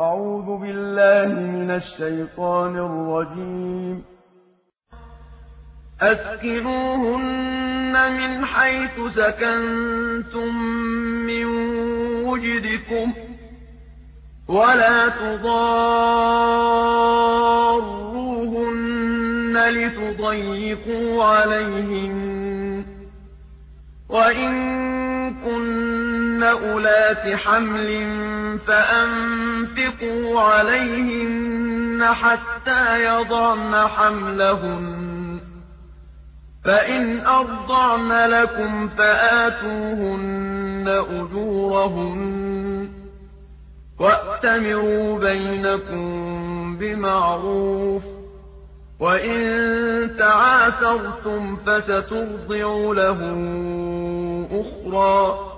أعوذ بالله من الشيطان الرجيم. أسكنوهن من حيث سكنتم من وجدكم ولا تضاروهن لتضيقوا عليهن. وإن كن أولات حمل فأنفقوا عليهن حتى يضعن حملهن فإن أرضعن لكم فآتوهن أجورهن وأتمروا بينكم بمعروف وإن تعاسرتم فسترضع له أخرى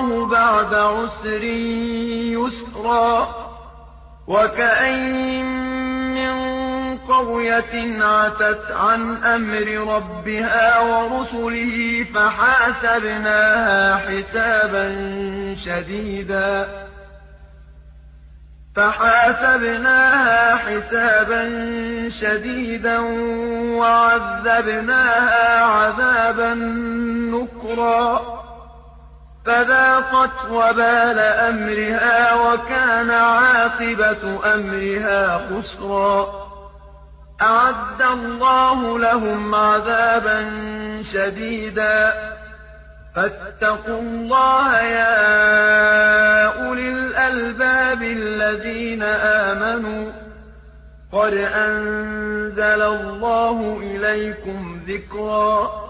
الله بعد عسر يسرا وكأين من قرية عتت عن أمر ربها ورسله فحاسبناها حسابا شديدا فحاسبناها حسابا شديدا وعذبناها عذابا نكرا فذاقت وبال أمرها وكان عاقبة أمرها خسرا. أعد الله لهم عذابا شديدا. فاتقوا الله يا أولي الألباب الذين آمنوا. قد أنزل الله إليكم ذكرا.